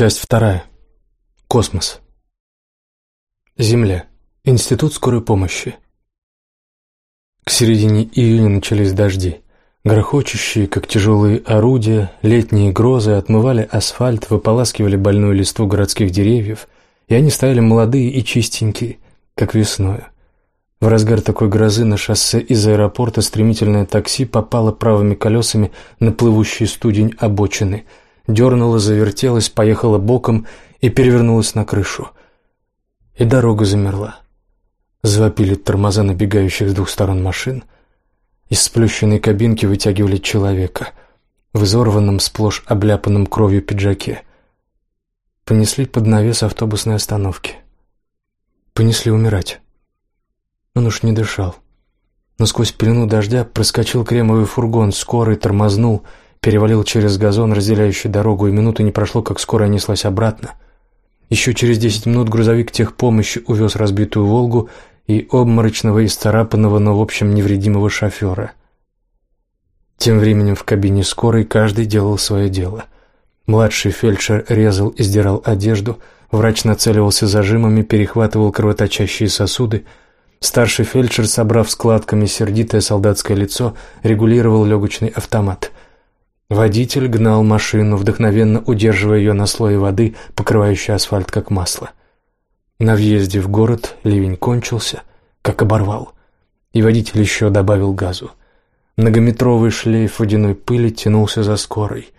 Часть вторая. Космос. Земля. Институт скорой помощи. К середине июня начались дожди. Грохочущие, как тяжелые орудия, летние грозы отмывали асфальт, выполаскивали больную листву городских деревьев, и они стояли молодые и чистенькие, как весною. В разгар такой грозы на шоссе из аэропорта стремительное такси попало правыми колесами на плывущий студень обочины, дернуло, завертелось, поехало боком и перевернулось на крышу. И дорога замерла. Завопили тормоза набегающих с двух сторон машин — из сплющенной кабинки вытягивали человека в изорванном, сплошь обляпанном кровью пиджаке. Понесли под навес автобусной остановки. Понесли умирать. Он уж не дышал. Но сквозь пелену дождя проскочил кремовый фургон, скорый тормознул, перевалил через газон, разделяющий дорогу, и минуты не прошло, как скорая неслась обратно. Еще через десять минут грузовик техпомощи увез разбитую «Волгу» и обморочного, исцарапанного, но в общем невредимого шофера. Тем временем в кабине скорой каждый делал свое дело. Младший фельдшер резал и сдирал одежду, врач нацеливался зажимами, перехватывал кровоточащие сосуды, старший фельдшер, собрав складками сердитое солдатское лицо, регулировал легочный автомат. Водитель гнал машину, вдохновенно удерживая ее на слое воды, покрывающей асфальт как масло. На въезде в город ливень кончился, как оборвал, и водитель еще добавил газу. Многометровый шлейф водяной пыли тянулся за скорой.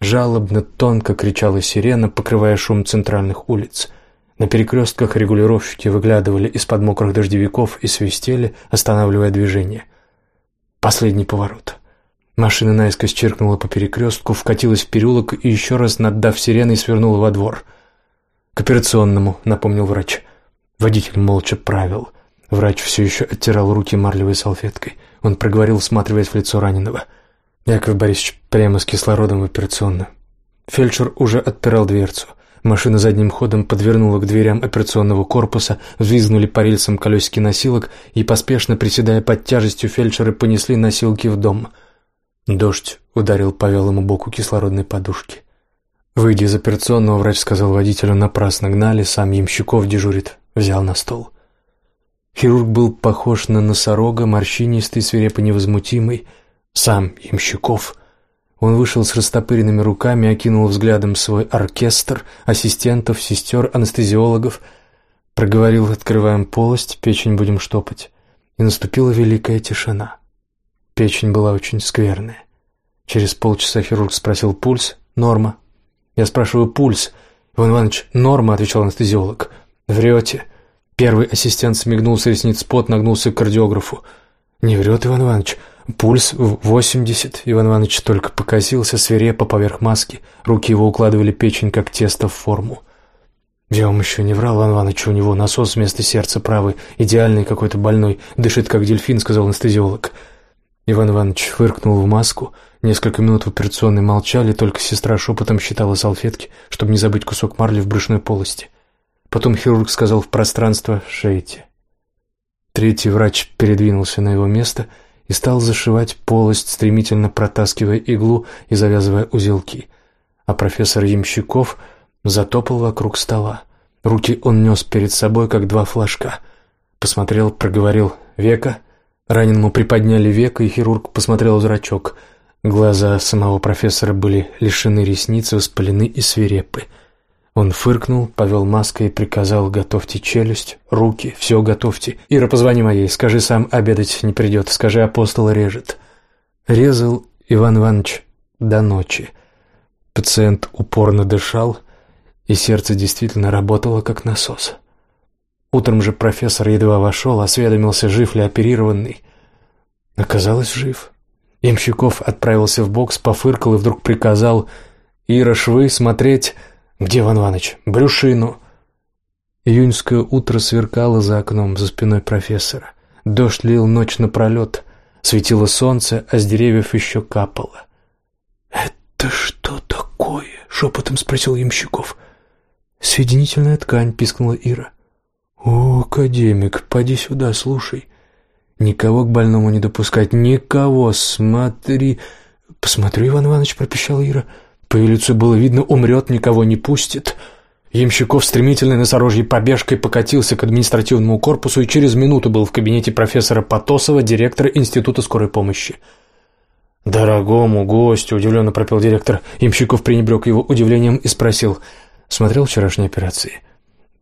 Жалобно, тонко кричала сирена, покрывая шум центральных улиц. На перекрестках регулировщики выглядывали из-под мокрых дождевиков и свистели, останавливая движение. Последний поворот. Машина наискось черкнула по перекрестку, вкатилась в переулок и еще раз, наддав сиреной, свернула во двор — «К операционному», — напомнил врач. Водитель молча правил. Врач все еще оттирал руки марлевой салфеткой. Он проговорил, всматриваясь в лицо раненого. «Яков Борисович, прямо с кислородом в операционную». Фельдшер уже отпирал дверцу. Машина задним ходом подвернула к дверям операционного корпуса, взвизгнули по рельсам колесики носилок и, поспешно приседая под тяжестью, фельдшеры понесли носилки в дом. Дождь ударил по вялому боку кислородной подушки. Выйдя из операционного, врач сказал водителю, напрасно гнали, сам Ямщиков дежурит, взял на стол. Хирург был похож на носорога, морщинистый, свирепо невозмутимый. Сам Ямщиков. Он вышел с растопыренными руками, окинул взглядом свой оркестр, ассистентов, сестер, анестезиологов. Проговорил, открываем полость, печень будем штопать. И наступила великая тишина. Печень была очень скверная. Через полчаса хирург спросил пульс, норма, я спрашиваю пульс. Иван Иванович, норма, отвечал анестезиолог. Врете. Первый ассистент смигнул с ресниц пот, нагнулся к кардиографу. Не врет, Иван Иванович. Пульс восемьдесят. Иван Иванович только покосился свирепо поверх маски. Руки его укладывали печень, как тесто в форму. Я вам еще не врал, Иван Иванович, у него насос вместо сердца правый, идеальный какой-то больной, дышит как дельфин, сказал анестезиолог. Иван Иванович фыркнул в маску. Несколько минут в операционной молчали, только сестра шепотом считала салфетки, чтобы не забыть кусок марли в брюшной полости. Потом хирург сказал в пространство «шейте». Третий врач передвинулся на его место и стал зашивать полость, стремительно протаскивая иглу и завязывая узелки. А профессор Ямщиков затопал вокруг стола. Руки он нес перед собой, как два флажка. Посмотрел, проговорил «Века?» Раненому приподняли веко, и хирург посмотрел в зрачок. Глаза самого профессора были лишены ресниц, воспалены и свирепы. Он фыркнул, повел маской и приказал «Готовьте челюсть, руки, все готовьте. Ира, позвони моей, скажи сам, обедать не придет, скажи, апостол режет». Резал Иван Иванович до ночи. Пациент упорно дышал, и сердце действительно работало как насос. Утром же профессор едва вошел, осведомился, жив ли оперированный. Оказалось, жив. Ямщиков отправился в бокс, пофыркал и вдруг приказал «Ира, швы, смотреть...» «Где, Иван Иванович?» «Брюшину». Июньское утро сверкало за окном, за спиной профессора. Дождь лил ночь напролет, светило солнце, а с деревьев еще капало. «Это что такое?» — шепотом спросил Ямщиков. «Соединительная ткань», — пискнула Ира. «О, академик, поди сюда, слушай. Никого к больному не допускать, никого, смотри...» «Посмотрю, Иван Иванович», — пропищал Ира. По ее лицу было видно, умрет, никого не пустит. Ямщиков стремительной носорожьей побежкой покатился к административному корпусу и через минуту был в кабинете профессора Потосова, директора Института скорой помощи. «Дорогому гостю», — удивленно пропел директор. Ямщиков пренебрег его удивлением и спросил. «Смотрел вчерашние операции?»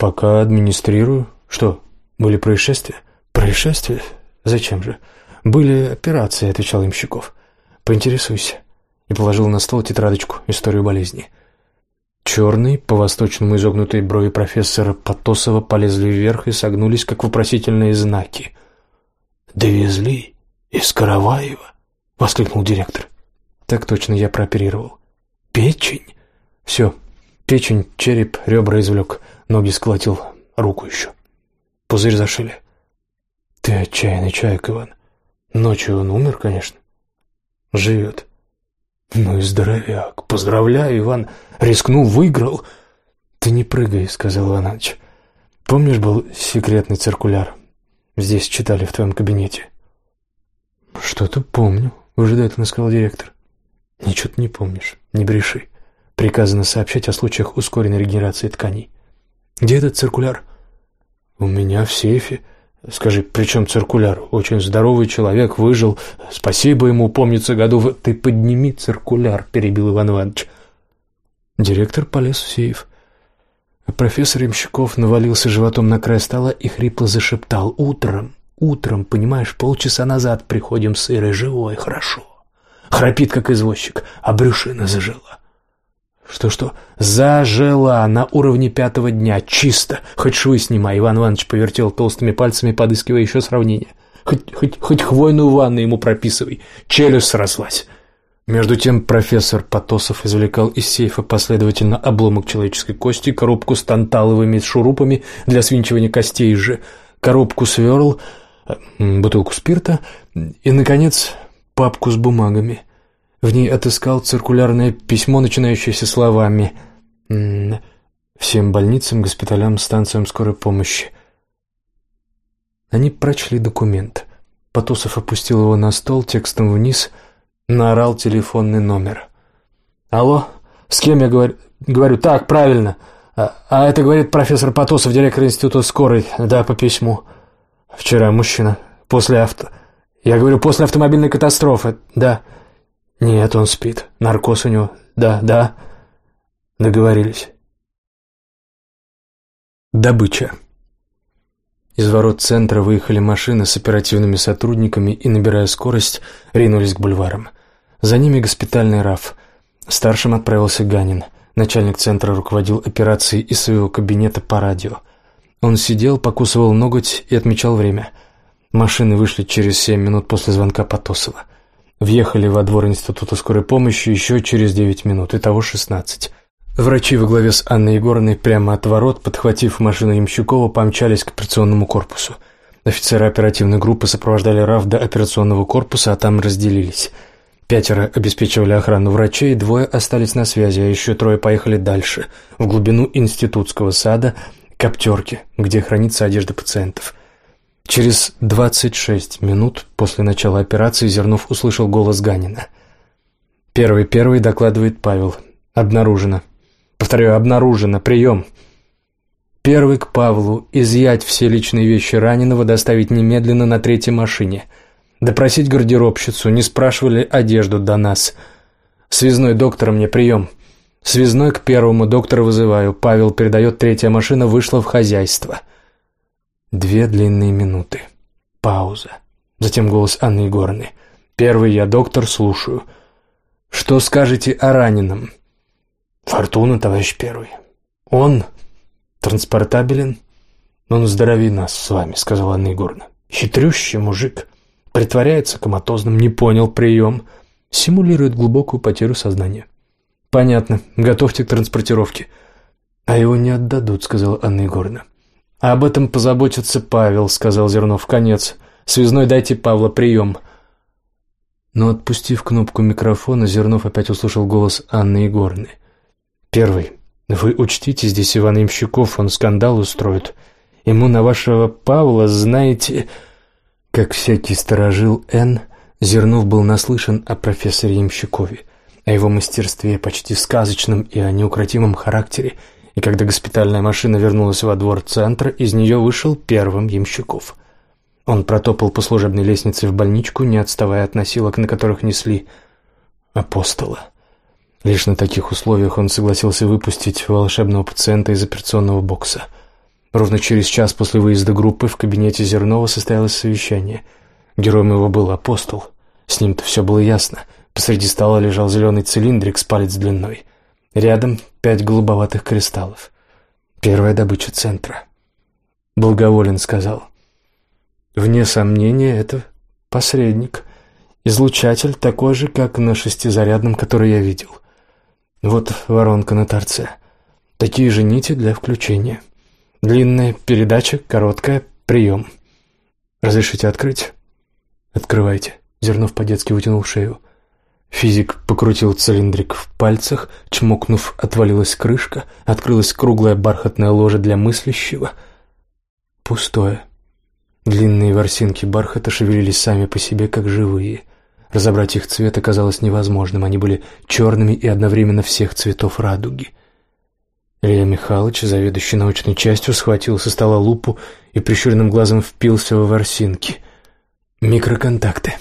«Пока администрирую. Что, были происшествия?» «Происшествия? Зачем же?» «Были операции», — отвечал Ямщиков. «Поинтересуйся». И положил на стол тетрадочку «Историю болезни». Черные, по-восточному изогнутые брови профессора Потосова полезли вверх и согнулись, как вопросительные знаки. «Довезли? Из Караваева?» — воскликнул директор. «Так точно, я прооперировал». «Печень?» «Все. Печень, череп, ребра извлек, ноги сколотил, руку еще. Пузырь зашили». «Ты отчаянный человек, Иван. Ночью он умер, конечно. Живет». «Ну и здоровяк. Поздравляю, Иван. Рискнул, выиграл». «Ты не прыгай», — сказал Иванович. «Помнишь, был секретный циркуляр? Здесь читали в твоем кабинете». «Что-то помню», — выжидательно сказал директор. «Ничего ты не помнишь. Не бреши. Приказано сообщать о случаях ускоренной регенерации тканей. Где этот циркуляр?» «У меня в сейфе. Скажи, при чем циркуляр? Очень здоровый человек, выжил. Спасибо ему, помнится году в... Ты подними циркуляр, перебил Иван Иванович. Директор полез в сейф. Профессор Ямщиков навалился животом на край стола и хрипло зашептал. «Утром, утром, понимаешь, полчаса назад приходим с Ирой живой, хорошо. Храпит, как извозчик, а брюшина зажила. Что-что? Зажила на уровне пятого дня, чисто. Хоть швы снимай, Иван Иванович повертел толстыми пальцами, подыскивая еще сравнение. Хоть, хоть, хоть хвойную ванну ему прописывай. Челюсть срослась. Между тем профессор Потосов извлекал из сейфа последовательно обломок человеческой кости, коробку с танталовыми шурупами для свинчивания костей же, коробку сверл, э, бутылку спирта и, наконец, папку с бумагами — в ней отыскал циркулярное письмо, начинающееся словами «Всем больницам, госпиталям, станциям скорой помощи». Они прочли документ. Потусов опустил его на стол, текстом вниз, наорал телефонный номер. «Алло? С кем я говорю?» «Говорю, так, правильно. А, а это, говорит, профессор Потосов, директор института скорой. Да, по письму. Вчера мужчина. После авто... Я говорю, после автомобильной катастрофы. Да». «Нет, он спит. Наркоз у него. Да, да». Договорились. Добыча. Из ворот центра выехали машины с оперативными сотрудниками и, набирая скорость, ринулись к бульварам. За ними госпитальный РАФ. Старшим отправился Ганин. Начальник центра руководил операцией из своего кабинета по радио. Он сидел, покусывал ноготь и отмечал время. Машины вышли через семь минут после звонка Потосова. Въехали во двор Института скорой помощи еще через девять минут, итого шестнадцать. Врачи во главе с Анной Егоровной прямо от ворот, подхватив машину Ямщукова, помчались к операционному корпусу. Офицеры оперативной группы сопровождали РАФ до операционного корпуса, а там разделились. Пятеро обеспечивали охрану врачей, двое остались на связи, а еще трое поехали дальше, в глубину институтского сада, к аптерке, где хранится одежда пациентов – Через двадцать шесть минут после начала операции Зернов услышал голос Ганина. «Первый-первый», — докладывает Павел. «Обнаружено». «Повторяю, обнаружено. Прием». Первый к Павлу. Изъять все личные вещи раненого, доставить немедленно на третьей машине. Допросить гардеробщицу, не спрашивали одежду до нас. Связной доктор мне прием. Связной к первому доктора вызываю. Павел передает, третья машина вышла в хозяйство. Две длинные минуты. Пауза. Затем голос Анны Егоровны. «Первый я, доктор, слушаю. Что скажете о раненом?» «Фортуна, товарищ первый. Он транспортабелен?» «Он здоровее нас с вами», — сказала Анна Егоровна. «Хитрющий мужик. Притворяется коматозным, не понял прием. Симулирует глубокую потерю сознания». «Понятно. Готовьте к транспортировке». «А его не отдадут», — сказала Анна Егоровна. А об этом позаботится Павел», — сказал Зернов. «Конец. Связной дайте Павла прием». Но, отпустив кнопку микрофона, Зернов опять услышал голос Анны Егоровны. «Первый. Вы учтите, здесь Иван Ямщиков, он скандал устроит. Ему на вашего Павла, знаете...» Как всякий сторожил Н, Зернов был наслышан о профессоре Ямщикове. о его мастерстве, почти сказочном и о неукротимом характере, и когда госпитальная машина вернулась во двор центра, из нее вышел первым Ямщиков. Он протопал по служебной лестнице в больничку, не отставая от носилок, на которых несли апостола. Лишь на таких условиях он согласился выпустить волшебного пациента из операционного бокса. Ровно через час после выезда группы в кабинете Зернова состоялось совещание. Героем его был апостол. С ним-то все было ясно. Посреди стола лежал зеленый цилиндрик с палец длиной. Рядом пять голубоватых кристаллов. Первая добыча центра. Благоволен сказал. Вне сомнения, это посредник. Излучатель такой же, как на шестизарядном, который я видел. Вот воронка на торце. Такие же нити для включения. Длинная передача, короткая прием. Разрешите открыть? Открывайте. Зернов по-детски вытянул шею. Физик покрутил цилиндрик в пальцах, чмокнув, отвалилась крышка, открылась круглая бархатная ложа для мыслящего. Пустое. Длинные ворсинки бархата шевелились сами по себе, как живые. Разобрать их цвет оказалось невозможным, они были черными и одновременно всех цветов радуги. Илья Михайлович, заведующий научной частью, схватил со стола лупу и прищуренным глазом впился в ворсинки. Микроконтакты.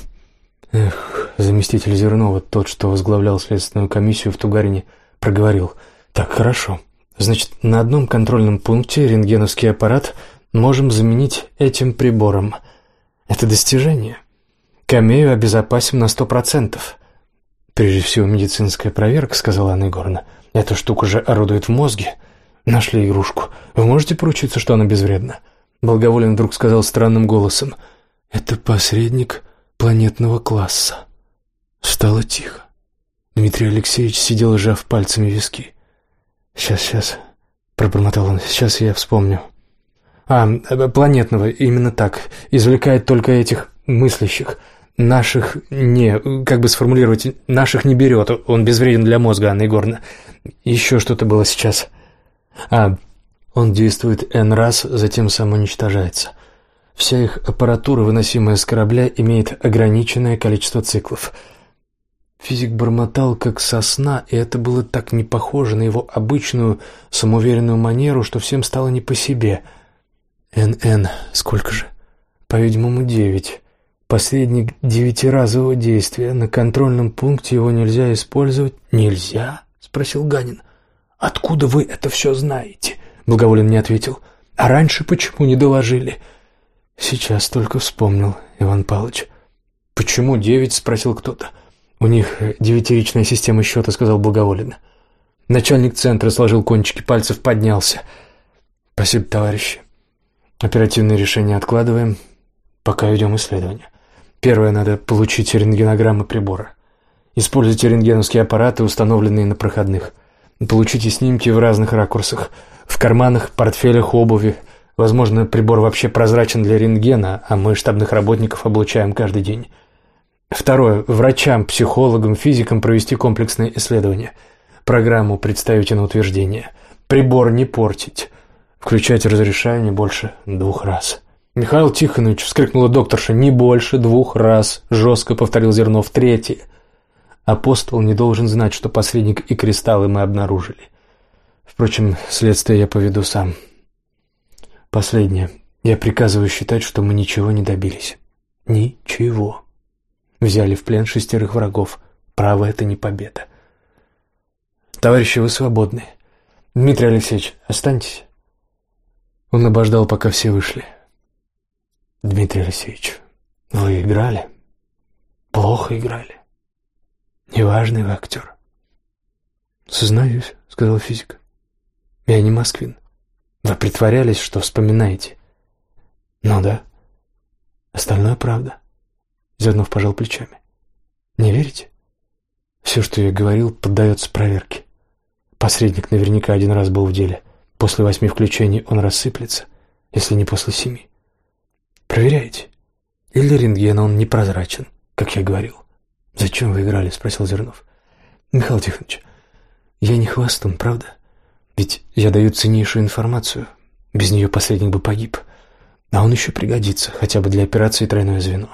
Эх, заместитель Зернова, тот, что возглавлял следственную комиссию в Тугарине, проговорил. «Так, хорошо. Значит, на одном контрольном пункте рентгеновский аппарат можем заменить этим прибором. Это достижение». Камею обезопасим на сто процентов. Прежде всего, медицинская проверка, сказала Анна Егоровна. Эта штука же орудует в мозге. Нашли игрушку. Вы можете поручиться, что она безвредна? Благоволен вдруг сказал странным голосом. Это посредник планетного класса. Стало тихо. Дмитрий Алексеевич сидел, сжав пальцами виски. «Сейчас, сейчас», — пробормотал он, — «сейчас я вспомню». «А, планетного, именно так. Извлекает только этих мыслящих. Наших не, как бы сформулировать, наших не берет, он безвреден для мозга, Анна Егоровна. Еще что-то было сейчас. А, он действует N раз, затем самоуничтожается. Вся их аппаратура, выносимая с корабля, имеет ограниченное количество циклов. Физик бормотал, как сосна, и это было так не похоже на его обычную самоуверенную манеру, что всем стало не по себе. «НН, сколько же?» «По-видимому, девять». Посредник девятиразового действия. На контрольном пункте его нельзя использовать. Нельзя? Спросил Ганин. Откуда вы это все знаете? Благоволен не ответил. А раньше почему не доложили? Сейчас только вспомнил, Иван Павлович. Почему девять? Спросил кто-то. У них девятиричная система счета, сказал Благоволен. Начальник центра сложил кончики пальцев, поднялся. Спасибо, товарищи. Оперативные решения откладываем, пока ведем исследование. Первое, надо получить рентгенограммы прибора. Используйте рентгеновские аппараты, установленные на проходных. Получите снимки в разных ракурсах. В карманах, портфелях, обуви. Возможно, прибор вообще прозрачен для рентгена, а мы штабных работников облучаем каждый день. Второе. Врачам, психологам, физикам провести комплексное исследование. Программу представите на утверждение. Прибор не портить. Включать разрешаю не больше двух раз. «Михаил Тихонович!» — вскрикнула докторша. «Не больше двух раз!» — жестко повторил Зернов. «Третье!» Апостол не должен знать, что посредник и кристаллы мы обнаружили. Впрочем, следствие я поведу сам. Последнее. Я приказываю считать, что мы ничего не добились. Ничего. Взяли в плен шестерых врагов. Право — это не победа. Товарищи, вы свободны. Дмитрий Алексеевич, останьтесь. Он обождал, пока все вышли. Дмитрий Алексеевич, вы играли? Плохо играли. Неважный вы актер. Сознаюсь, сказал физик. Я не Москвин. Вы притворялись, что вспоминаете. Ну да. Остальное правда. Зернов пожал плечами. Не верите? Все, что я говорил, поддается проверке. Посредник наверняка один раз был в деле. После восьми включений он рассыплется, если не после семи. Проверяете? Или рентген он непрозрачен, как я говорил? Зачем вы играли? Спросил Зернов. Михаил Тихонович, я не хвастун, правда? Ведь я даю ценнейшую информацию. Без нее посредник бы погиб. А он еще пригодится, хотя бы для операции «Тройное звено».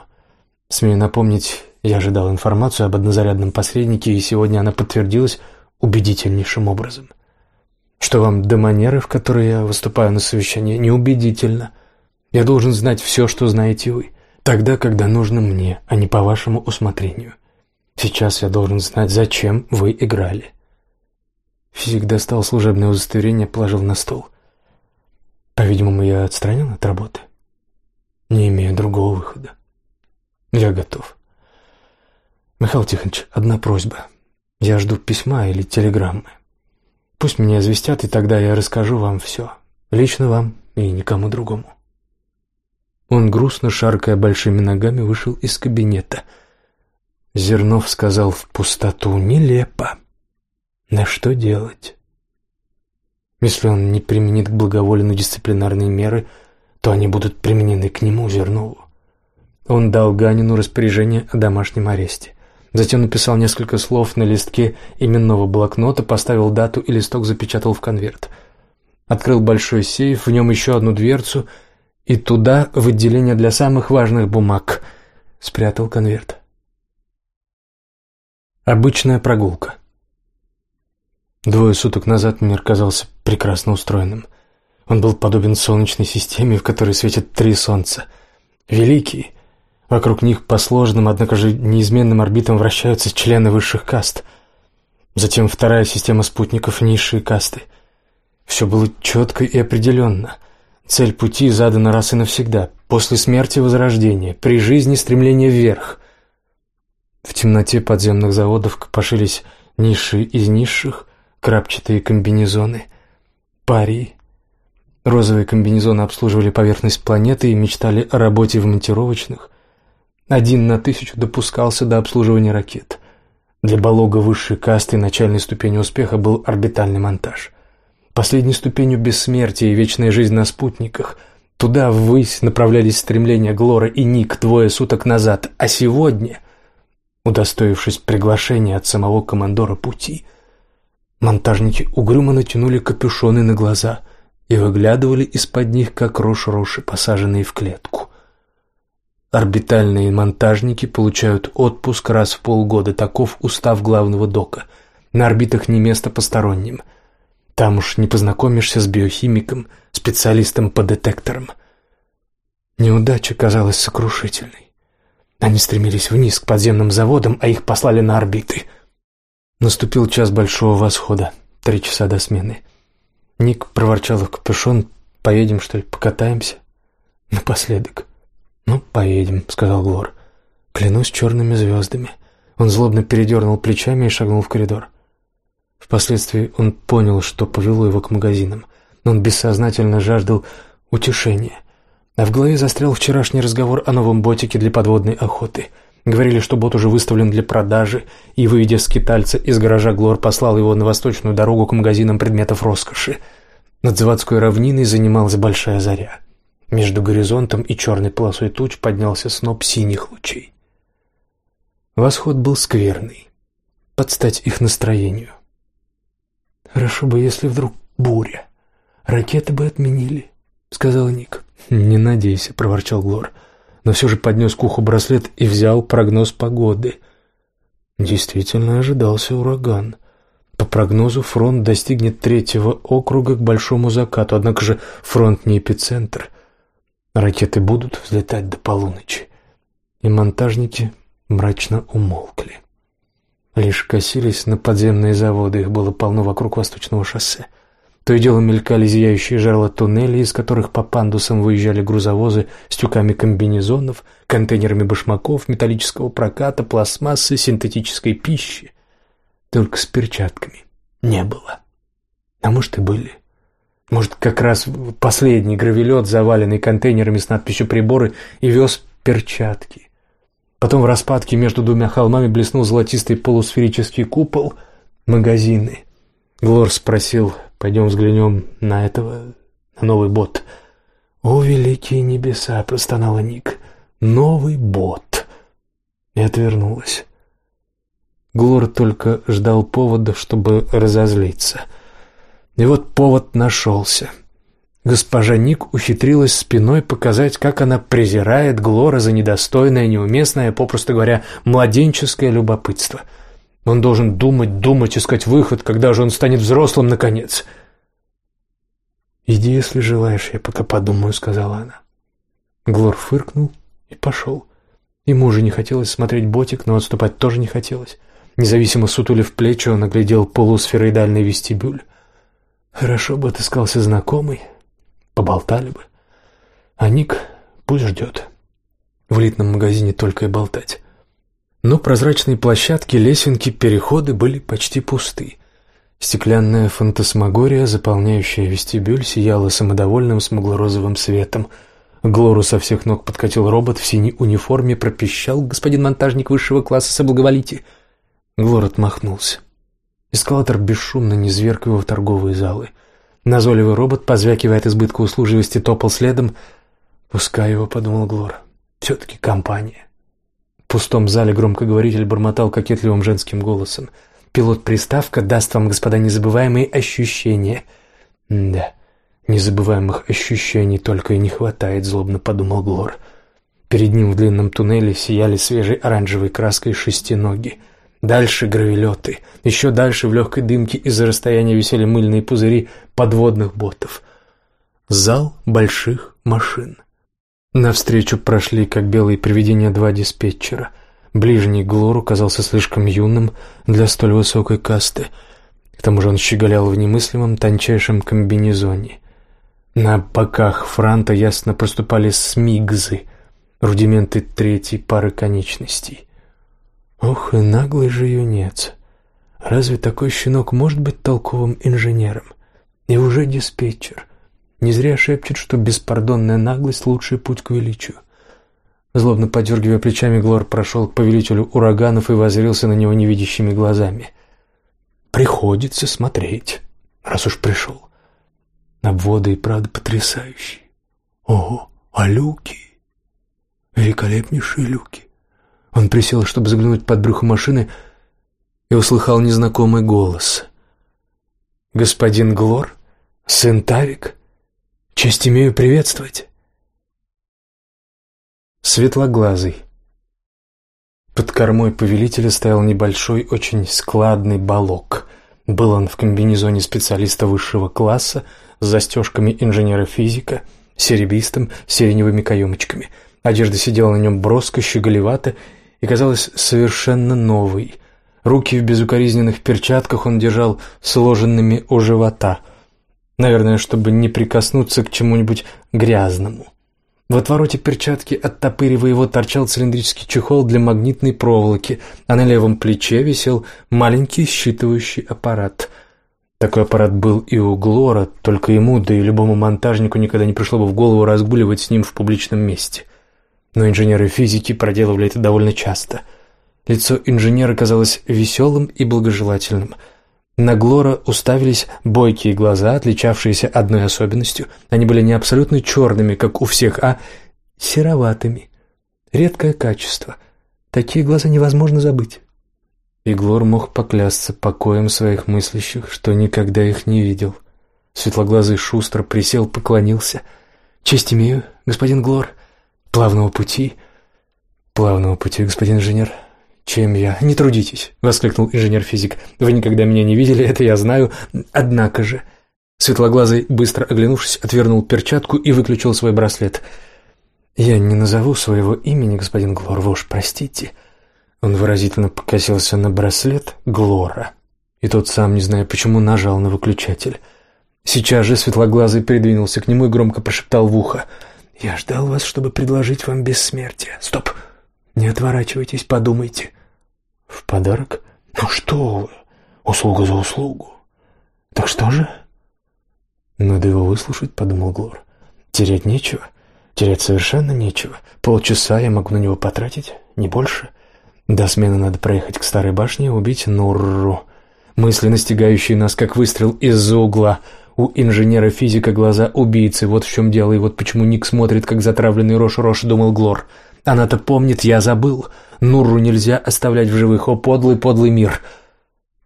Смею напомнить, я ожидал информацию об однозарядном посреднике, и сегодня она подтвердилась убедительнейшим образом. Что вам до манеры, в которой я выступаю на совещании, неубедительно. Я должен знать все, что знаете вы, тогда, когда нужно мне, а не по вашему усмотрению. Сейчас я должен знать, зачем вы играли. Физик достал служебное удостоверение, положил на стол. По-видимому, я отстранен от работы. Не имею другого выхода. Я готов. Михаил Тихонович, одна просьба. Я жду письма или телеграммы. Пусть меня известят, и тогда я расскажу вам все. Лично вам и никому другому. Он, грустно шаркая большими ногами, вышел из кабинета. Зернов сказал в пустоту «Нелепо». Да что делать? Если он не применит к благоволению дисциплинарные меры, то они будут применены к нему, Зернову. Он дал Ганину распоряжение о домашнем аресте. Затем написал несколько слов на листке именного блокнота, поставил дату и листок запечатал в конверт. Открыл большой сейф, в нем еще одну дверцу и туда, в отделение для самых важных бумаг, спрятал конверт. Обычная прогулка. Двое суток назад мир казался прекрасно устроенным. Он был подобен солнечной системе, в которой светят три солнца. Великий, Вокруг них по сложным, однако же неизменным орбитам вращаются члены высших каст. Затем вторая система спутников низшие касты. Все было четко и определенно. Цель пути задана раз и навсегда. После смерти возрождение, при жизни стремление вверх. В темноте подземных заводов копошились низшие из низших, крапчатые комбинезоны, парии. Розовые комбинезоны обслуживали поверхность планеты и мечтали о работе в монтировочных. Один на тысячу допускался до обслуживания ракет. Для Балога высшей касты начальной ступенью успеха был орбитальный монтаж. Последней ступенью бессмертия и вечная жизнь на спутниках. Туда ввысь направлялись стремления Глора и Ник двое суток назад, а сегодня, удостоившись приглашения от самого командора пути, монтажники угрюмо натянули капюшоны на глаза и выглядывали из-под них, как рожь-роши, посаженные в клетку. Орбитальные монтажники получают отпуск раз в полгода, таков устав главного дока. На орбитах не место посторонним. Там уж не познакомишься с биохимиком, специалистом по детекторам. Неудача казалась сокрушительной. Они стремились вниз к подземным заводам, а их послали на орбиты. Наступил час большого восхода, три часа до смены. Ник проворчал в капюшон, «Поедем, что ли, покатаемся?» Напоследок. «Ну, поедем», — сказал Глор. «Клянусь черными звездами». Он злобно передернул плечами и шагнул в коридор. Впоследствии он понял, что повело его к магазинам. Он бессознательно жаждал утешения. А в голове застрял вчерашний разговор о новом ботике для подводной охоты. Говорили, что бот уже выставлен для продажи, и, выведя скитальца из гаража, Глор послал его на восточную дорогу к магазинам предметов роскоши. Над заводской равниной занималась большая заря. Между горизонтом и черной полосой туч поднялся сноп синих лучей. Восход был скверный, под стать их настроению. «Хорошо бы, если вдруг буря. Ракеты бы отменили», — сказал Ник. «Не надейся», — проворчал Глор, но все же поднес к уху браслет и взял прогноз погоды. Действительно ожидался ураган. По прогнозу фронт достигнет третьего округа к большому закату, однако же фронт не эпицентр — Ракеты будут взлетать до полуночи. И монтажники мрачно умолкли. Лишь косились на подземные заводы, их было полно вокруг восточного шоссе. То и дело мелькали зияющие жерла туннелей, из которых по пандусам выезжали грузовозы с тюками комбинезонов, контейнерами башмаков, металлического проката, пластмассы, синтетической пищи. Только с перчатками не было. А может и были. Может, как раз последний гравелет, заваленный контейнерами с надписью «Приборы», и вез перчатки. Потом в распадке между двумя холмами блеснул золотистый полусферический купол магазины. Глор спросил, пойдем взглянем на этого, на новый бот. «О, великие небеса!» — простонала Ник. «Новый бот!» И отвернулась. Глор только ждал повода, чтобы разозлиться — и вот повод нашелся. Госпожа Ник ухитрилась спиной показать, как она презирает Глора за недостойное, неуместное, попросту говоря, младенческое любопытство. Он должен думать, думать, искать выход, когда же он станет взрослым, наконец. «Иди, если желаешь, я пока подумаю», — сказала она. Глор фыркнул и пошел. Ему уже не хотелось смотреть ботик, но отступать тоже не хотелось. Независимо сутулив плечи, он оглядел полусфероидальный вестибюль. Хорошо бы отыскался знакомый, поболтали бы. А Ник пусть ждет. В элитном магазине только и болтать. Но прозрачные площадки, лесенки, переходы были почти пусты. Стеклянная фантасмагория, заполняющая вестибюль, сияла самодовольным смугло-розовым светом. Глору со всех ног подкатил робот в синей униформе, пропищал господин монтажник высшего класса соблаговолите. Глор отмахнулся. Эскалатор бесшумно его в торговые залы. Назойливый робот, позвякивая от избытка услужливости, топал следом. «Пускай его», — подумал Глор. «Все-таки компания». В пустом зале громкоговоритель бормотал кокетливым женским голосом — Пилот-приставка даст вам, господа, незабываемые ощущения. Да, незабываемых ощущений только и не хватает, злобно подумал Глор. Перед ним в длинном туннеле сияли свежей оранжевой краской шестиноги. Дальше гравелеты, еще дальше в легкой дымке из-за расстояния висели мыльные пузыри подводных ботов. Зал больших машин. Навстречу прошли, как белые привидения, два диспетчера — Ближний Глору казался слишком юным для столь высокой касты. К тому же он щеголял в немыслимом тончайшем комбинезоне. На боках франта ясно проступали смигзы, рудименты третьей пары конечностей. Ох, и наглый же юнец! Разве такой щенок может быть толковым инженером? И уже диспетчер. Не зря шепчет, что беспардонная наглость — лучший путь к величию. Злобно подергивая плечами, Глор прошел к повелителю ураганов и возрился на него невидящими глазами. «Приходится смотреть, раз уж пришел. Обводы и правда потрясающие. Ого, а люки? Великолепнейшие люки!» Он присел, чтобы заглянуть под брюхо машины, и услыхал незнакомый голос. «Господин Глор? Сын Тарик? Честь имею приветствовать!» Светлоглазый. Под кормой повелителя стоял небольшой, очень складный балок. Был он в комбинезоне специалиста высшего класса с застежками инженера-физика, серебристым, сиреневыми каемочками. Одежда сидела на нем броско, щеголевато и казалась совершенно новой. Руки в безукоризненных перчатках он держал сложенными у живота. Наверное, чтобы не прикоснуться к чему-нибудь грязному. В отвороте перчатки, оттопыривая его, торчал цилиндрический чехол для магнитной проволоки, а на левом плече висел маленький считывающий аппарат. Такой аппарат был и у Глора, только ему, да и любому монтажнику никогда не пришло бы в голову разгуливать с ним в публичном месте. Но инженеры физики проделывали это довольно часто. Лицо инженера казалось веселым и благожелательным – на Глора уставились бойкие глаза, отличавшиеся одной особенностью. Они были не абсолютно черными, как у всех, а сероватыми. Редкое качество. Такие глаза невозможно забыть. И Глор мог поклясться покоем своих мыслящих, что никогда их не видел. Светлоглазый шустро присел, поклонился. «Честь имею, господин Глор. Плавного пути». «Плавного пути, господин инженер», «Чем я? Не трудитесь!» — воскликнул инженер-физик. «Вы никогда меня не видели, это я знаю. Однако же...» Светлоглазый, быстро оглянувшись, отвернул перчатку и выключил свой браслет. «Я не назову своего имени, господин Глор, вы уж простите». Он выразительно покосился на браслет Глора, и тот сам, не зная почему, нажал на выключатель. Сейчас же Светлоглазый придвинулся к нему и громко прошептал в ухо. «Я ждал вас, чтобы предложить вам бессмертие. Стоп! Не отворачивайтесь, подумайте. В подарок? Ну что вы, услуга за услугу. Так что же? Надо его выслушать, подумал Глор. Терять нечего. Терять совершенно нечего. Полчаса я могу на него потратить, не больше. До смены надо проехать к старой башне и убить Нурру. Мысли, настигающие нас, как выстрел из-за угла. У инженера-физика глаза убийцы. Вот в чем дело, и вот почему Ник смотрит, как затравленный Рош-Рош, думал Глор. Она-то помнит, я забыл. Нурру нельзя оставлять в живых. О, подлый, подлый мир!»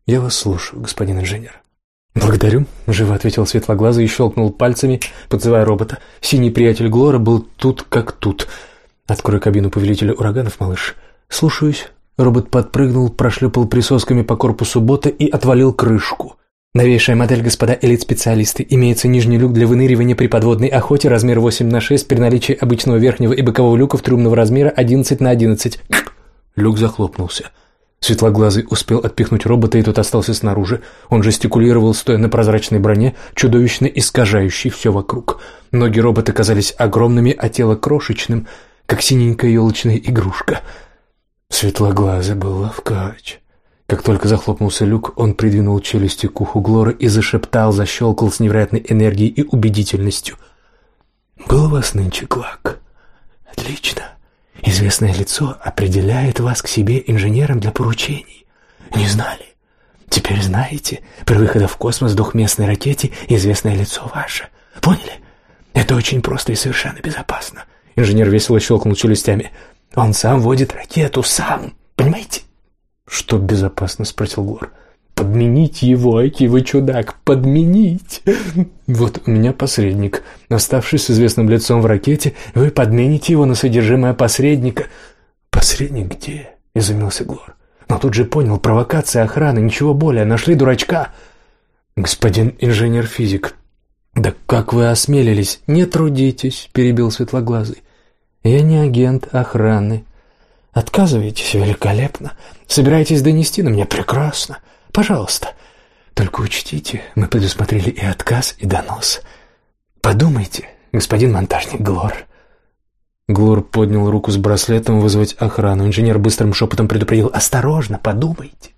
«Я вас слушаю, господин инженер». «Благодарю», — живо ответил Светлоглазый и щелкнул пальцами, подзывая робота. Синий приятель Глора был тут как тут. «Открой кабину повелителя ураганов, малыш». «Слушаюсь». Робот подпрыгнул, прошлепал присосками по корпусу бота и отвалил крышку. Новейшая модель, господа элит-специалисты. Имеется нижний люк для выныривания при подводной охоте, размер 8 на 6 при наличии обычного верхнего и бокового люков трюмного размера 11 на 11. Люк захлопнулся. Светлоглазый успел отпихнуть робота, и тот остался снаружи. Он жестикулировал, стоя на прозрачной броне, чудовищно искажающей все вокруг. Ноги робота казались огромными, а тело крошечным, как синенькая елочная игрушка. Светлоглазый был ловкач. Как только захлопнулся люк, он придвинул челюсти к уху Глора и зашептал, защелкал с невероятной энергией и убедительностью. «Был у вас нынче клак?» «Отлично. Известное лицо определяет вас к себе инженером для поручений. Не знали? Теперь знаете. При выходе в космос двухместной ракете известное лицо ваше. Поняли? Это очень просто и совершенно безопасно. Инженер весело щелкнул челюстями. Он сам водит ракету, сам. Понимаете? Что безопасно? Спросил Глор. Подменить его, Аки, вы чудак, подменить. Вот у меня посредник. Оставшись с известным лицом в ракете, вы подмените его на содержимое посредника. Посредник где? Изумился Глор. Но тут же понял, провокация охраны, ничего более, нашли дурачка. Господин инженер-физик, да как вы осмелились? Не трудитесь, перебил Светлоглазый. Я не агент охраны. Отказываетесь великолепно. Собираетесь донести на меня прекрасно. Пожалуйста. Только учтите, мы предусмотрели и отказ, и донос. Подумайте, господин монтажник Глор. Глор поднял руку с браслетом вызвать охрану. Инженер быстрым шепотом предупредил: "Осторожно, подумайте.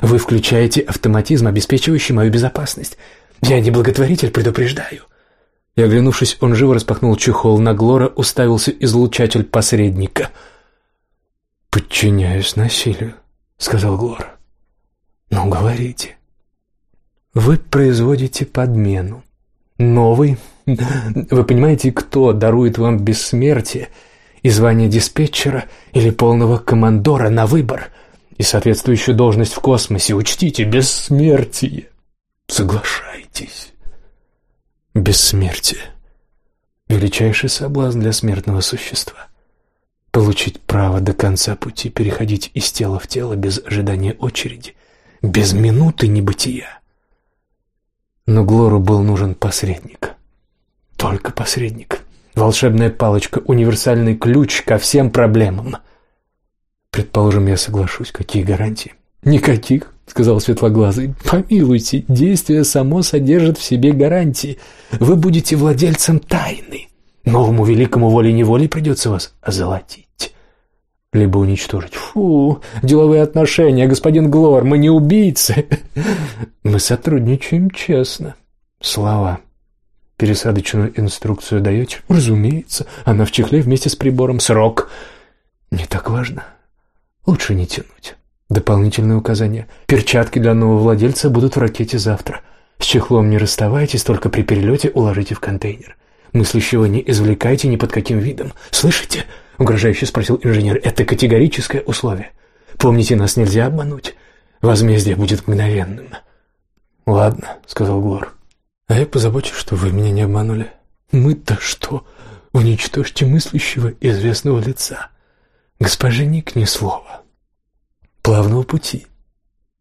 Вы включаете автоматизм, обеспечивающий мою безопасность. Я не благотворитель, предупреждаю". И оглянувшись, он живо распахнул чехол на Глора, уставился излучатель посредника. «Подчиняюсь насилию», — сказал Глор. «Ну, говорите». «Вы производите подмену. Новый. Вы понимаете, кто дарует вам бессмертие и звание диспетчера или полного командора на выбор и соответствующую должность в космосе? Учтите, бессмертие. Соглашайтесь. Бессмертие. Величайший соблазн для смертного существа. Получить право до конца пути переходить из тела в тело без ожидания очереди, без минуты небытия. Но Глору был нужен посредник. Только посредник. Волшебная палочка, универсальный ключ ко всем проблемам. Предположим, я соглашусь. Какие гарантии? Никаких, сказал Светлоглазый. Помилуйте, действие само содержит в себе гарантии. Вы будете владельцем тайны. Новому великому волей-неволей придется вас озолотить либо уничтожить. Фу, деловые отношения, господин Глор, мы не убийцы. Мы сотрудничаем честно. Слова. Пересадочную инструкцию даете? Разумеется. Она в чехле вместе с прибором. Срок. Не так важно. Лучше не тянуть. Дополнительные указания. Перчатки для нового владельца будут в ракете завтра. С чехлом не расставайтесь, только при перелете уложите в контейнер. Мыслящего не извлекайте ни под каким видом. Слышите? — угрожающе спросил инженер. «Это категорическое условие. Помните, нас нельзя обмануть. Возмездие будет мгновенным». «Ладно», — сказал Глор. «А я позабочусь, что вы меня не обманули. Мы-то что? Уничтожьте мыслящего известного лица. Госпоже Ник ни слова. Плавного пути.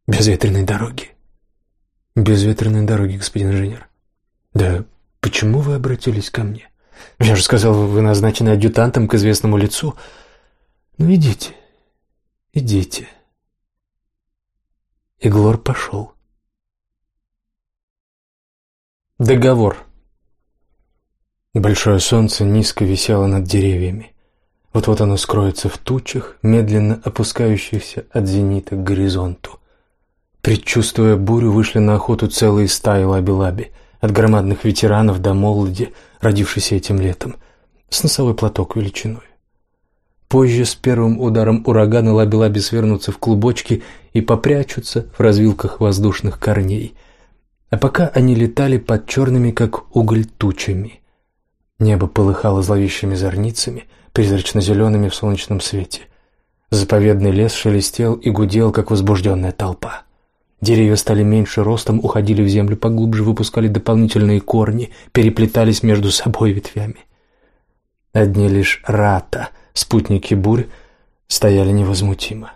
Безветренной дороги». «Безветренной дороги, господин инженер». «Да почему вы обратились ко мне?» Я же сказал, вы назначены адъютантом к известному лицу. Ну, идите, идите. Иглор пошел. Договор. Большое солнце низко висело над деревьями. Вот-вот оно скроется в тучах, медленно опускающихся от зенита к горизонту. Предчувствуя бурю, вышли на охоту целые стаи лаби-лаби, от громадных ветеранов до молоди, родившийся этим летом, с носовой платок величиной. Позже с первым ударом урагана лаби-лаби свернутся в клубочки и попрячутся в развилках воздушных корней. А пока они летали под черными, как уголь, тучами. Небо полыхало зловещими зорницами, призрачно-зелеными в солнечном свете. Заповедный лес шелестел и гудел, как возбужденная толпа. Деревья стали меньше ростом, уходили в землю поглубже, выпускали дополнительные корни, переплетались между собой ветвями. Одни лишь рата, спутники бурь, стояли невозмутимо.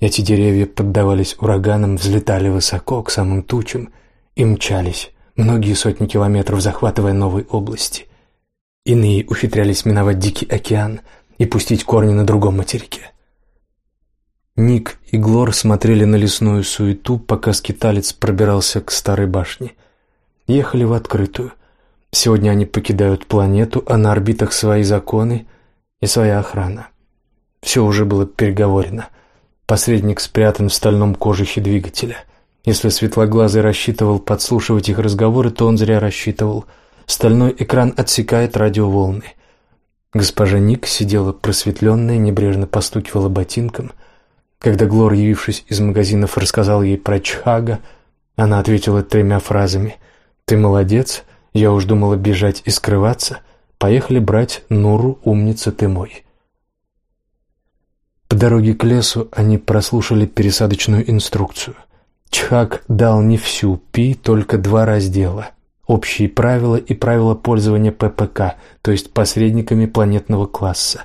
Эти деревья поддавались ураганам, взлетали высоко, к самым тучам, и мчались, многие сотни километров захватывая новые области. Иные ухитрялись миновать Дикий океан и пустить корни на другом материке. Ник и Глор смотрели на лесную суету, пока скиталец пробирался к старой башне. Ехали в открытую. Сегодня они покидают планету, а на орбитах свои законы и своя охрана. Все уже было переговорено. Посредник спрятан в стальном кожухе двигателя. Если Светлоглазый рассчитывал подслушивать их разговоры, то он зря рассчитывал. Стальной экран отсекает радиоволны. Госпожа Ник сидела просветленная, небрежно постукивала ботинком — когда Глор, явившись из магазинов, рассказал ей про Чхага, она ответила тремя фразами. «Ты молодец, я уж думала бежать и скрываться. Поехали брать Нуру, умница ты мой». По дороге к лесу они прослушали пересадочную инструкцию. Чхак дал не всю пи, только два раздела. Общие правила и правила пользования ППК, то есть посредниками планетного класса.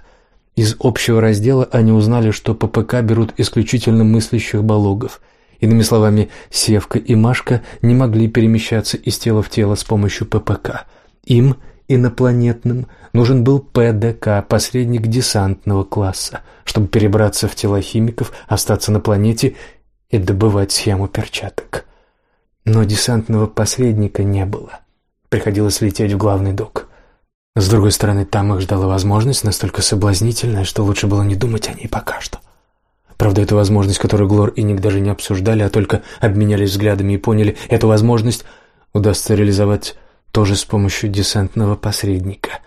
Из общего раздела они узнали, что ППК берут исключительно мыслящих балогов. Иными словами, Севка и Машка не могли перемещаться из тела в тело с помощью ППК. Им, инопланетным, нужен был ПДК, посредник десантного класса, чтобы перебраться в тела химиков, остаться на планете и добывать схему перчаток. Но десантного посредника не было. Приходилось лететь в главный док. С другой стороны, там их ждала возможность настолько соблазнительная, что лучше было не думать о ней пока что. Правда, эту возможность, которую Глор и Ник даже не обсуждали, а только обменялись взглядами и поняли, эту возможность удастся реализовать тоже с помощью десантного посредника.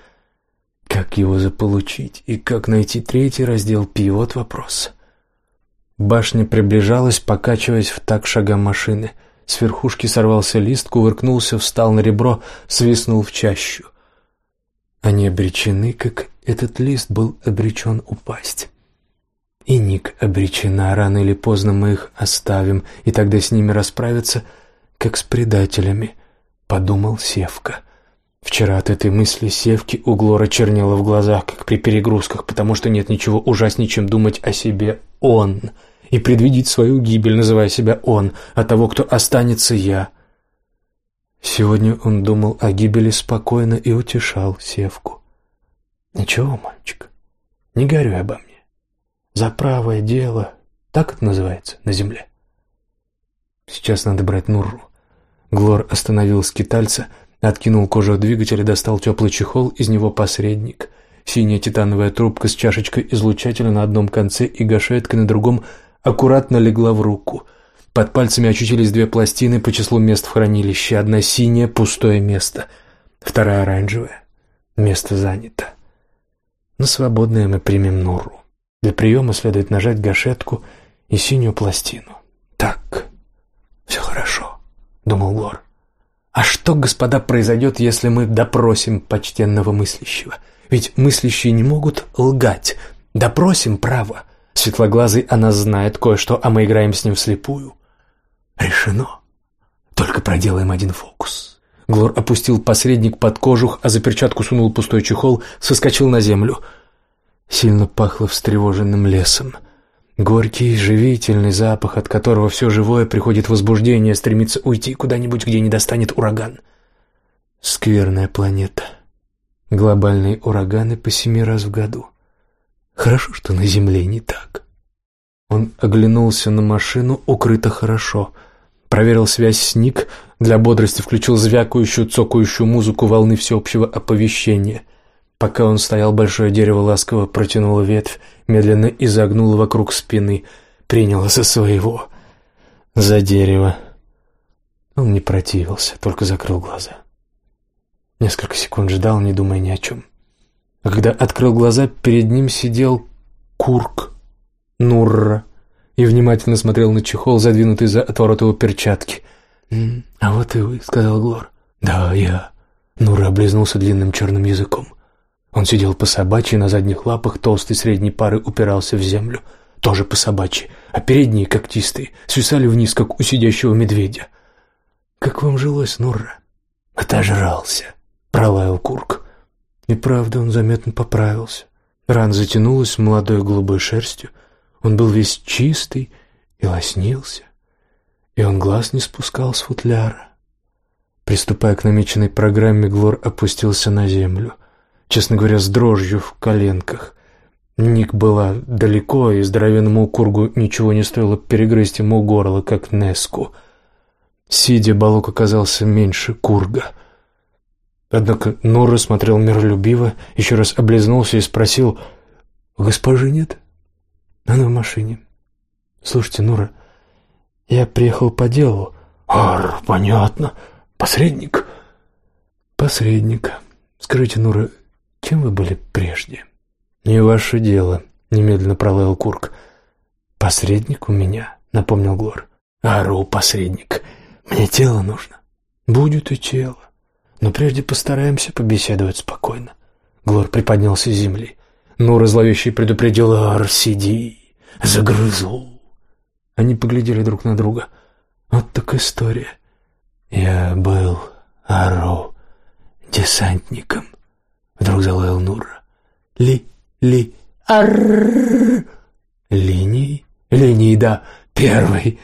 Как его заполучить и как найти третий раздел Пи – вот вопрос. Башня приближалась, покачиваясь в так шагам машины. С верхушки сорвался лист, кувыркнулся, встал на ребро, свистнул в чащу. Они обречены, как этот лист был обречен упасть. И Ник обречена, рано или поздно мы их оставим, и тогда с ними расправятся, как с предателями, подумал Севка. Вчера от этой мысли Севки у Глора чернело в глазах, как при перегрузках, потому что нет ничего ужаснее, чем думать о себе «он» и предвидеть свою гибель, называя себя «он», а того, кто останется «я». Сегодня он думал о гибели спокойно и утешал Севку. «Ничего, мальчик, не горюй обо мне. За правое дело, так это называется на земле. Сейчас надо брать Нурру». Глор остановил скитальца, откинул кожу двигателя, достал теплый чехол, из него посредник. Синяя титановая трубка с чашечкой излучателя на одном конце и гашеткой на другом аккуратно легла в руку — под пальцами очутились две пластины по числу мест в хранилище. Одна синяя, пустое место. Вторая оранжевая. Место занято. На свободное мы примем Нуру. Для приема следует нажать гашетку и синюю пластину. Так, все хорошо, думал Лор. А что, господа, произойдет, если мы допросим почтенного мыслящего? Ведь мыслящие не могут лгать. Допросим право. Светлоглазый она знает кое-что, а мы играем с ним вслепую. Решено. Только проделаем один фокус. Глор опустил посредник под кожух, а за перчатку сунул пустой чехол, соскочил на землю. Сильно пахло встревоженным лесом. Горький, живительный запах, от которого все живое приходит возбуждение, стремится уйти куда-нибудь, где не достанет ураган. Скверная планета. Глобальные ураганы по семи раз в году. Хорошо, что на Земле не так. Он оглянулся на машину, укрыто хорошо — Проверил связь с Ник, для бодрости включил звякающую, цокающую музыку волны всеобщего оповещения. Пока он стоял, большое дерево ласково протянуло ветвь, медленно изогнуло вокруг спины, приняло за своего. За дерево. Он не противился, только закрыл глаза. Несколько секунд ждал, не думая ни о чем. А когда открыл глаза, перед ним сидел Курк Нурра и внимательно смотрел на чехол, задвинутый за отворот его перчатки. «А вот и вы», — сказал Глор. «Да, я». Нура облизнулся длинным черным языком. Он сидел по собачьи на задних лапах, толстый средней пары упирался в землю. тоже по собачьи, а передние, когтистые, свисали вниз, как у сидящего медведя. «Как вам жилось, Нурра?» «Отожрался», — пролаял Курк. И правда, он заметно поправился. Ран затянулась молодой голубой шерстью, он был весь чистый и лоснился, и он глаз не спускал с футляра. Приступая к намеченной программе, Глор опустился на землю, честно говоря, с дрожью в коленках. Ник была далеко, и здоровенному кургу ничего не стоило перегрызть ему горло, как Неску. Сидя, Балок оказался меньше курга. Однако Нура смотрел миролюбиво, еще раз облизнулся и спросил, «Госпожи нет?» «Она в машине». «Слушайте, Нура, я приехал по делу». «Ар, понятно. Посредник?» «Посредник. Скажите, Нура, кем вы были прежде?» «Не ваше дело», — немедленно пролаял Курк. «Посредник у меня», — напомнил Глор. «Ару, посредник, мне тело нужно». «Будет и тело. Но прежде постараемся побеседовать спокойно». Глор приподнялся с земли. Нура зловеще предупредил «Ар, сиди, загрызу». Они поглядели друг на друга. Вот так история. «Я был Ару десантником», — вдруг залаял Нура. «Ли ли... Арррррр! Линии? Линии, да, первый.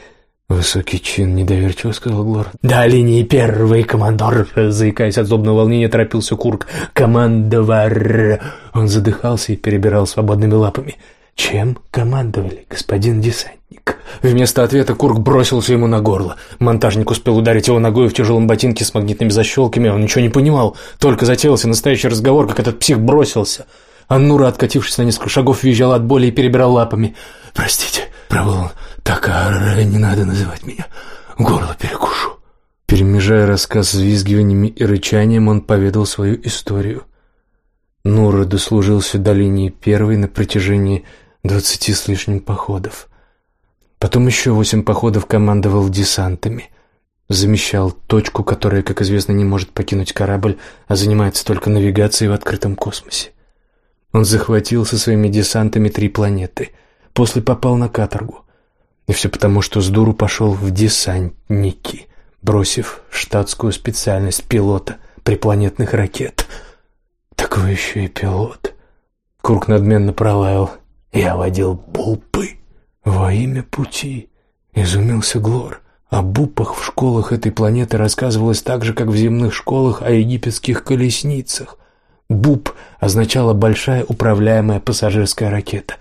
Высокий чин недоверчиво сказал Глор. Да, линии первый, командор, заикаясь от злобного волнения, торопился Курк. Командовар. Он задыхался и перебирал свободными лапами. Чем командовали, господин десантник? Вместо ответа Курк бросился ему на горло. Монтажник успел ударить его ногой в тяжелом ботинке с магнитными защелками, он ничего не понимал. Только затеялся настоящий разговор, как этот псих бросился. Аннура, откатившись на несколько шагов, визжал от боли и перебирал лапами. «Простите», — провыл он, — «так, а не надо называть меня. Горло перекушу». Перемежая рассказ с визгиваниями и рычанием, он поведал свою историю. Нура дослужился до линии первой на протяжении двадцати с лишним походов. Потом еще восемь походов командовал десантами. Замещал точку, которая, как известно, не может покинуть корабль, а занимается только навигацией в открытом космосе. Он захватил со своими десантами три планеты, после попал на каторгу. И все потому, что с дуру пошел в десантники, бросив штатскую специальность пилота припланетных ракет. Такой еще и пилот. Круг надменно пролаял. Я водил бупы во имя пути. Изумился Глор. О бупах в школах этой планеты рассказывалось так же, как в земных школах о египетских колесницах. «Буб» означало «большая управляемая пассажирская ракета».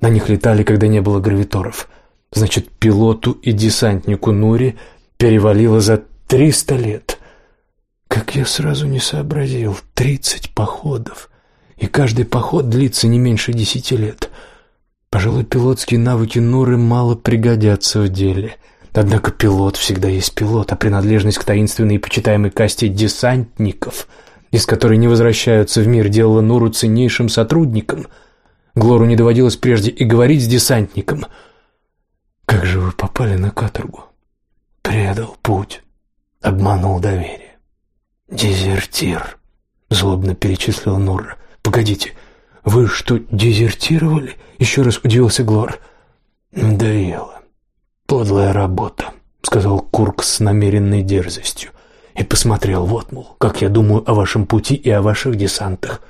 На них летали, когда не было гравиторов. Значит, пилоту и десантнику Нури перевалило за триста лет. Как я сразу не сообразил, тридцать походов. И каждый поход длится не меньше десяти лет. Пожалуй, пилотские навыки Нуры мало пригодятся в деле. Однако пилот всегда есть пилот, а принадлежность к таинственной и почитаемой касте десантников — из которой не возвращаются в мир, делала Нуру ценнейшим сотрудником. Глору не доводилось прежде и говорить с десантником. «Как же вы попали на каторгу?» «Предал путь, обманул доверие. Дезертир», — злобно перечислил Нура. «Погодите, вы что, дезертировали?» — еще раз удивился Глор. «Надоело. Подлая работа», — сказал Курк с намеренной дерзостью и посмотрел, вот, мол, как я думаю о вашем пути и о ваших десантах.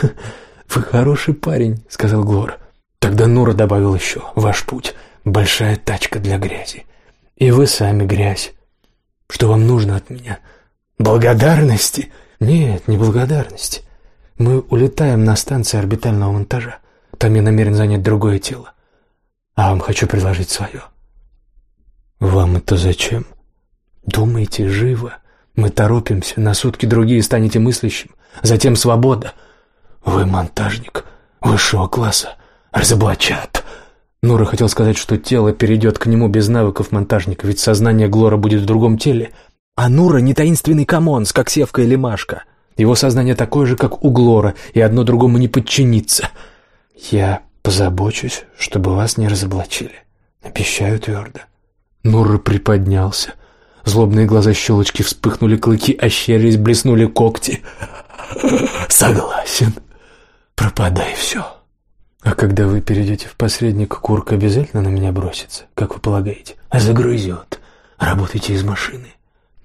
«Вы хороший парень», — сказал Глор. Тогда Нура добавил еще, «Ваш путь — большая тачка для грязи. И вы сами грязь. Что вам нужно от меня? Благодарности?» «Нет, не благодарности. Мы улетаем на станции орбитального монтажа. Там я намерен занять другое тело. А вам хочу предложить свое». «Вам это зачем?» «Думайте живо. Мы торопимся, на сутки другие станете мыслящим, затем свобода. Вы монтажник высшего класса, разоблачат. Нура хотел сказать, что тело перейдет к нему без навыков монтажника, ведь сознание Глора будет в другом теле. А Нура не таинственный комонс, как Севка или Машка. Его сознание такое же, как у Глора, и одно другому не подчинится. Я позабочусь, чтобы вас не разоблачили. Обещаю твердо. Нура приподнялся. Злобные глаза щелочки вспыхнули, клыки ощерились, блеснули когти. «Согласен. Пропадай все. А когда вы перейдете в посредника, курка обязательно на меня бросится, как вы полагаете? А загрызет. Работайте из машины.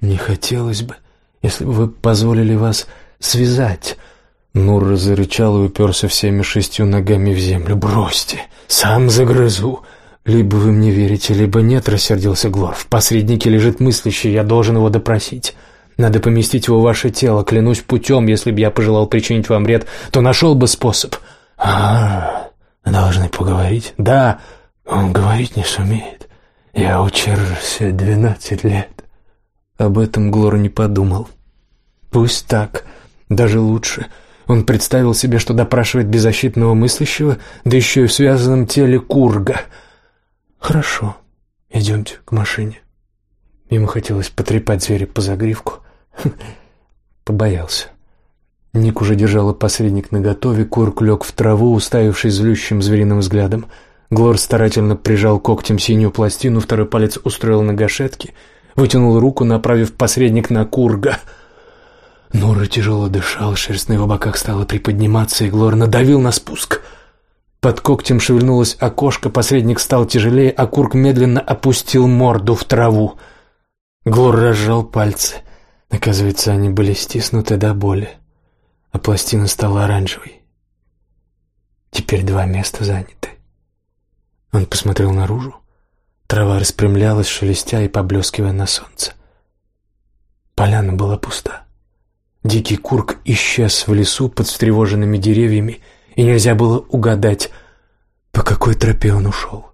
Не хотелось бы, если бы вы позволили вас связать. Нур зарычал и уперся всеми шестью ногами в землю. «Бросьте! Сам загрызу!» «Либо вы мне верите, либо нет», — рассердился Глор. «В посреднике лежит мыслящий, я должен его допросить. Надо поместить его в ваше тело, клянусь путем, если бы я пожелал причинить вам вред, то нашел бы способ». «А, должны поговорить?» «Да, он говорить не сумеет. Я учился двенадцать лет». Об этом Глор не подумал. «Пусть так, даже лучше». Он представил себе, что допрашивает беззащитного мыслящего, да еще и в связанном теле курга — «Хорошо, идемте к машине». Ему хотелось потрепать зверя по загривку. Побоялся. Ник уже держала посредник наготове, Курк лег в траву, уставившись злющим звериным взглядом. Глор старательно прижал когтем синюю пластину, второй палец устроил на гашетке, вытянул руку, направив посредник на Курга. Нора тяжело дышал, шерсть на его боках стала приподниматься, и Глор надавил на спуск — под когтем шевельнулось окошко, посредник стал тяжелее, а Курк медленно опустил морду в траву. Глор разжал пальцы. Оказывается, они были стиснуты до боли, а пластина стала оранжевой. Теперь два места заняты. Он посмотрел наружу. Трава распрямлялась, шелестя и поблескивая на солнце. Поляна была пуста. Дикий курк исчез в лесу под встревоженными деревьями, и нельзя было угадать, по какой тропе он ушел.